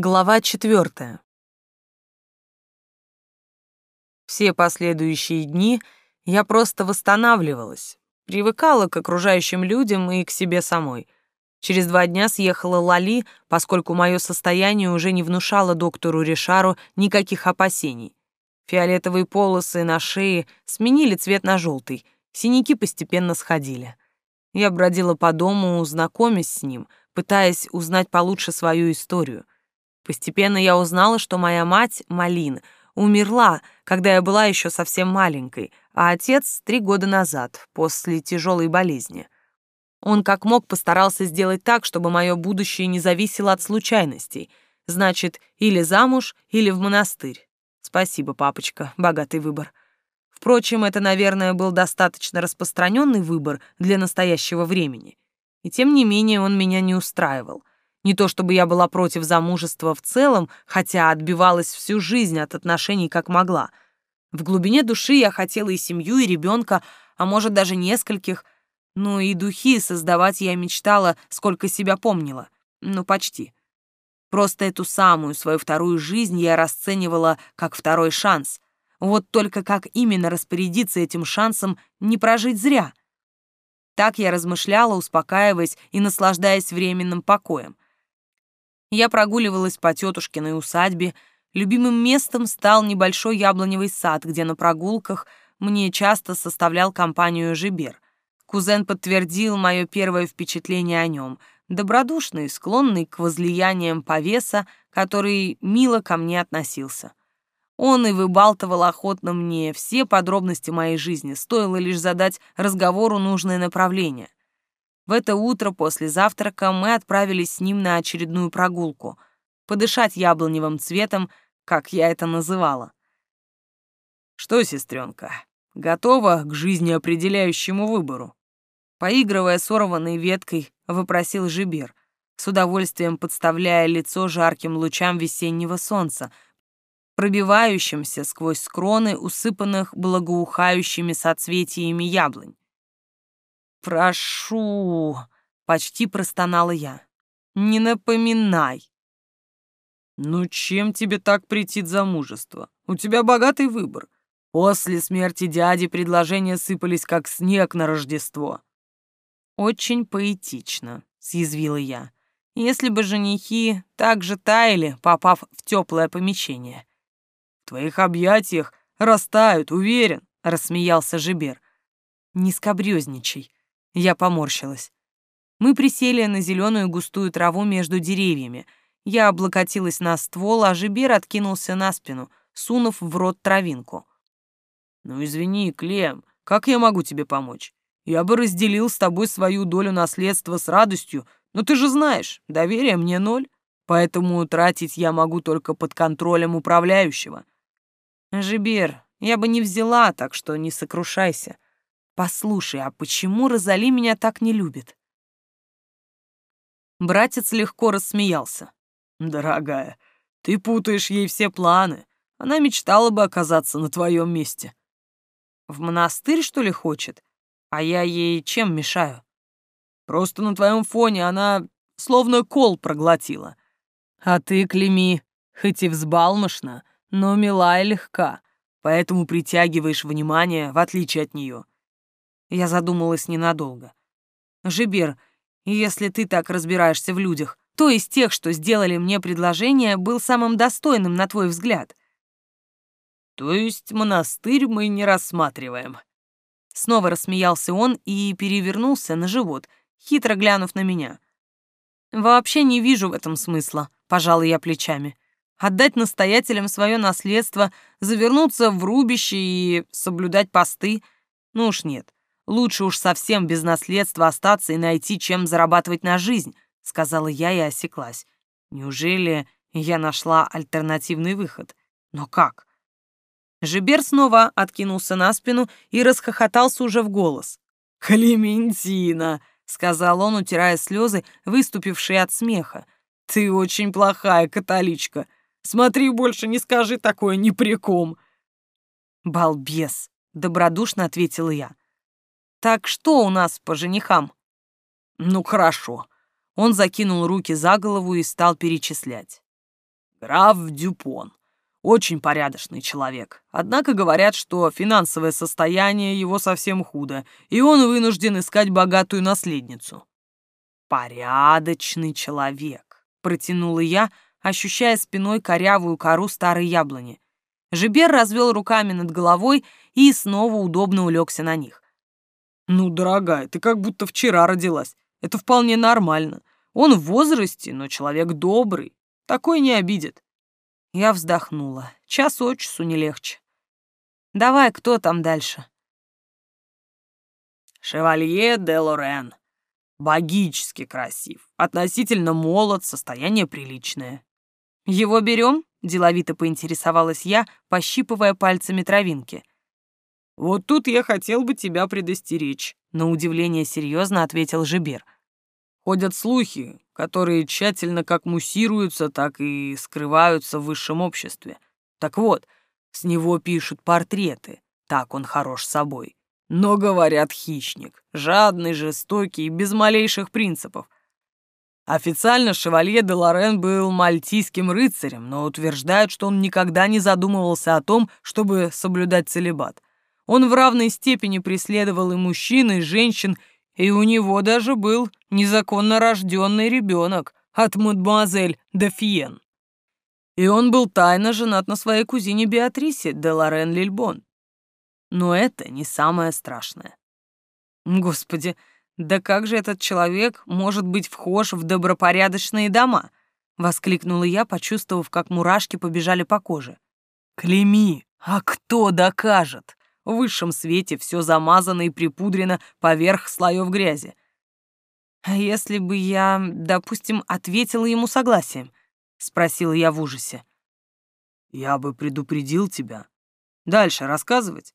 Глава четвертая. Все последующие дни я просто восстанавливалась, привыкала к окружающим людям и к себе самой. Через два дня съехала Лали, поскольку мое состояние уже не внушало доктору Ришару никаких опасений. Фиолетовые полосы на шее сменили цвет на желтый, синяки постепенно сходили. Я бродила по дому, знакомясь с ним, пытаясь узнать получше свою историю — Постепенно я узнала, что моя мать, Малин, умерла, когда я была еще совсем маленькой, а отец — три года назад, после тяжелой болезни. Он как мог постарался сделать так, чтобы мое будущее не зависело от случайностей. Значит, или замуж, или в монастырь. Спасибо, папочка, богатый выбор. Впрочем, это, наверное, был достаточно распространенный выбор для настоящего времени. И тем не менее он меня не устраивал. Не то чтобы я была против замужества в целом, хотя отбивалась всю жизнь от отношений как могла. В глубине души я хотела и семью, и ребенка, а может даже нескольких. Ну и духи создавать я мечтала, сколько себя помнила. Ну, почти. Просто эту самую свою вторую жизнь я расценивала как второй шанс. Вот только как именно распорядиться этим шансом, не прожить зря. Так я размышляла, успокаиваясь и наслаждаясь временным покоем. Я прогуливалась по тетушкиной усадьбе. Любимым местом стал небольшой яблоневый сад, где на прогулках мне часто составлял компанию Жибер. Кузен подтвердил мое первое впечатление о нем, добродушный, склонный к возлияниям повеса, который мило ко мне относился. Он и выбалтывал охотно мне все подробности моей жизни, стоило лишь задать разговору нужное направление. В это утро после завтрака мы отправились с ним на очередную прогулку, подышать яблоневым цветом, как я это называла. «Что, сестренка, готова к жизнеопределяющему выбору?» Поигрывая сорванной веткой, вопросил Жибер, с удовольствием подставляя лицо жарким лучам весеннего солнца, пробивающимся сквозь скроны, усыпанных благоухающими соцветиями яблонь. «Прошу!» — почти простонала я. «Не напоминай!» «Ну чем тебе так претит замужество? У тебя богатый выбор. После смерти дяди предложения сыпались как снег на Рождество». «Очень поэтично», — съязвила я. «Если бы женихи так же таяли, попав в теплое помещение». «В твоих объятиях растают, уверен», — рассмеялся Жибер. «Не скобрёзничай. Я поморщилась. Мы присели на зеленую густую траву между деревьями. Я облокотилась на ствол, а Жибер откинулся на спину, сунув в рот травинку. «Ну извини, Клем, как я могу тебе помочь? Я бы разделил с тобой свою долю наследства с радостью, но ты же знаешь, доверия мне ноль, поэтому тратить я могу только под контролем управляющего». «Жибер, я бы не взяла, так что не сокрушайся», Послушай, а почему Розали меня так не любит? Братец легко рассмеялся. Дорогая, ты путаешь ей все планы. Она мечтала бы оказаться на твоем месте. В монастырь, что ли, хочет? А я ей чем мешаю? Просто на твоем фоне она словно кол проглотила. А ты, Клеми, хоть и взбалмошна, но мила и легка, поэтому притягиваешь внимание, в отличие от нее. Я задумалась ненадолго. «Жибер, если ты так разбираешься в людях, то из тех, что сделали мне предложение, был самым достойным, на твой взгляд?» «То есть монастырь мы не рассматриваем?» Снова рассмеялся он и перевернулся на живот, хитро глянув на меня. «Вообще не вижу в этом смысла», — пожала я плечами. «Отдать настоятелям свое наследство, завернуться в рубище и соблюдать посты? Ну уж нет. Лучше уж совсем без наследства остаться и найти, чем зарабатывать на жизнь», — сказала я и осеклась. «Неужели я нашла альтернативный выход? Но как?» Жибер снова откинулся на спину и расхохотался уже в голос. «Клементина!» — сказал он, утирая слезы, выступившие от смеха. «Ты очень плохая католичка. Смотри, больше не скажи такое ни при ком!» «Балбес!» — добродушно ответила я. Так что у нас по женихам? Ну хорошо. Он закинул руки за голову и стал перечислять. Граф Дюпон. Очень порядочный человек. Однако говорят, что финансовое состояние его совсем худо, и он вынужден искать богатую наследницу. «Порядочный человек», — протянула я, ощущая спиной корявую кору старой яблони. Жибер развел руками над головой и снова удобно улегся на них. «Ну, дорогая, ты как будто вчера родилась. Это вполне нормально. Он в возрасте, но человек добрый. Такой не обидит». Я вздохнула. Час от часу не легче. «Давай, кто там дальше?» «Шевалье де Лорен. Богически красив. Относительно молод, состояние приличное». «Его берем?» — деловито поинтересовалась я, пощипывая пальцами травинки. «Вот тут я хотел бы тебя предостеречь», — на удивление серьезно ответил Жибер. «Ходят слухи, которые тщательно как муссируются, так и скрываются в высшем обществе. Так вот, с него пишут портреты, так он хорош собой. Но, говорят, хищник, жадный, жестокий, без малейших принципов. Официально шевалье де Лорен был мальтийским рыцарем, но утверждают, что он никогда не задумывался о том, чтобы соблюдать целебат. Он в равной степени преследовал и мужчин, и женщин, и у него даже был незаконно рожденный ребенок от мадемуазель де Фиен. И он был тайно женат на своей кузине Беатрисе де Лорен Лильбон. Но это не самое страшное. Господи, «Да как же этот человек может быть вхож в добропорядочные дома?» — воскликнула я, почувствовав, как мурашки побежали по коже. «Клейми! А кто докажет?» В высшем свете все замазано и припудрено поверх слоев грязи. «А если бы я, допустим, ответила ему согласием?» — спросила я в ужасе. «Я бы предупредил тебя. Дальше рассказывать?»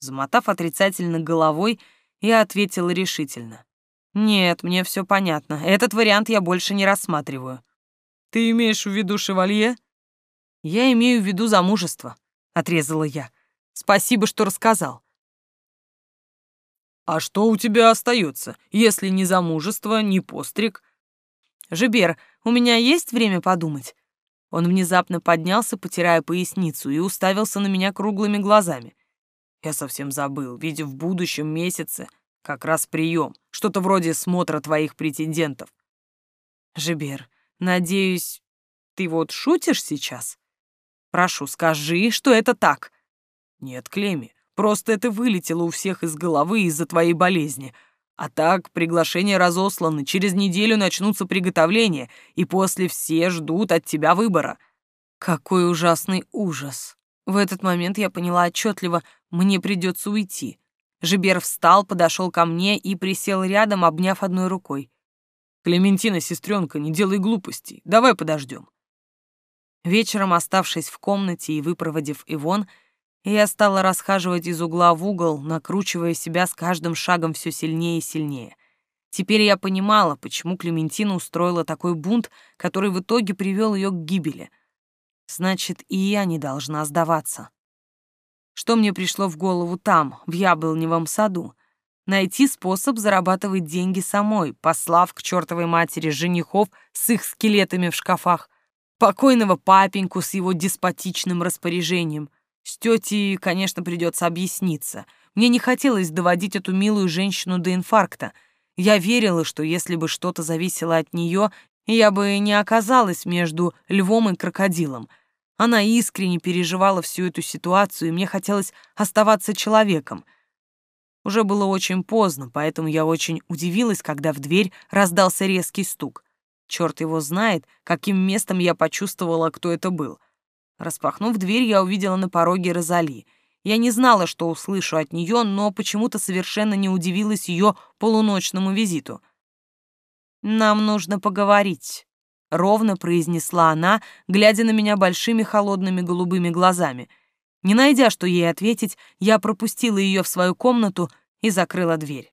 Замотав отрицательно головой, я ответила решительно. «Нет, мне все понятно. Этот вариант я больше не рассматриваю». «Ты имеешь в виду шевалье?» «Я имею в виду замужество», — отрезала я. «Спасибо, что рассказал». «А что у тебя остается, если не замужество, не постриг?» «Жибер, у меня есть время подумать?» Он внезапно поднялся, потирая поясницу, и уставился на меня круглыми глазами. Я совсем забыл, ведь в будущем месяце как раз прием, что-то вроде смотра твоих претендентов. Жибер, надеюсь, ты вот шутишь сейчас? Прошу, скажи, что это так. Нет, Клеми, просто это вылетело у всех из головы из-за твоей болезни. А так, приглашения разосланы, через неделю начнутся приготовления, и после все ждут от тебя выбора. Какой ужасный ужас. В этот момент я поняла отчетливо, мне придется уйти. Жибер встал, подошел ко мне и присел рядом, обняв одной рукой. «Клементина, сестренка, не делай глупостей. Давай подождем». Вечером, оставшись в комнате и выпроводив Ивон, я стала расхаживать из угла в угол, накручивая себя с каждым шагом все сильнее и сильнее. Теперь я понимала, почему Клементина устроила такой бунт, который в итоге привел ее к гибели. Значит, и я не должна сдаваться. Что мне пришло в голову там, в яблоневом саду? Найти способ зарабатывать деньги самой, послав к чертовой матери женихов с их скелетами в шкафах, покойного папеньку с его деспотичным распоряжением. С тетей, конечно, придется объясниться. Мне не хотелось доводить эту милую женщину до инфаркта. Я верила, что если бы что-то зависело от нее, я бы не оказалась между львом и крокодилом. Она искренне переживала всю эту ситуацию, и мне хотелось оставаться человеком. Уже было очень поздно, поэтому я очень удивилась, когда в дверь раздался резкий стук. Черт его знает, каким местом я почувствовала, кто это был. Распахнув дверь, я увидела на пороге Розали. Я не знала, что услышу от нее, но почему-то совершенно не удивилась ее полуночному визиту — «Нам нужно поговорить», — ровно произнесла она, глядя на меня большими холодными голубыми глазами. Не найдя, что ей ответить, я пропустила ее в свою комнату и закрыла дверь.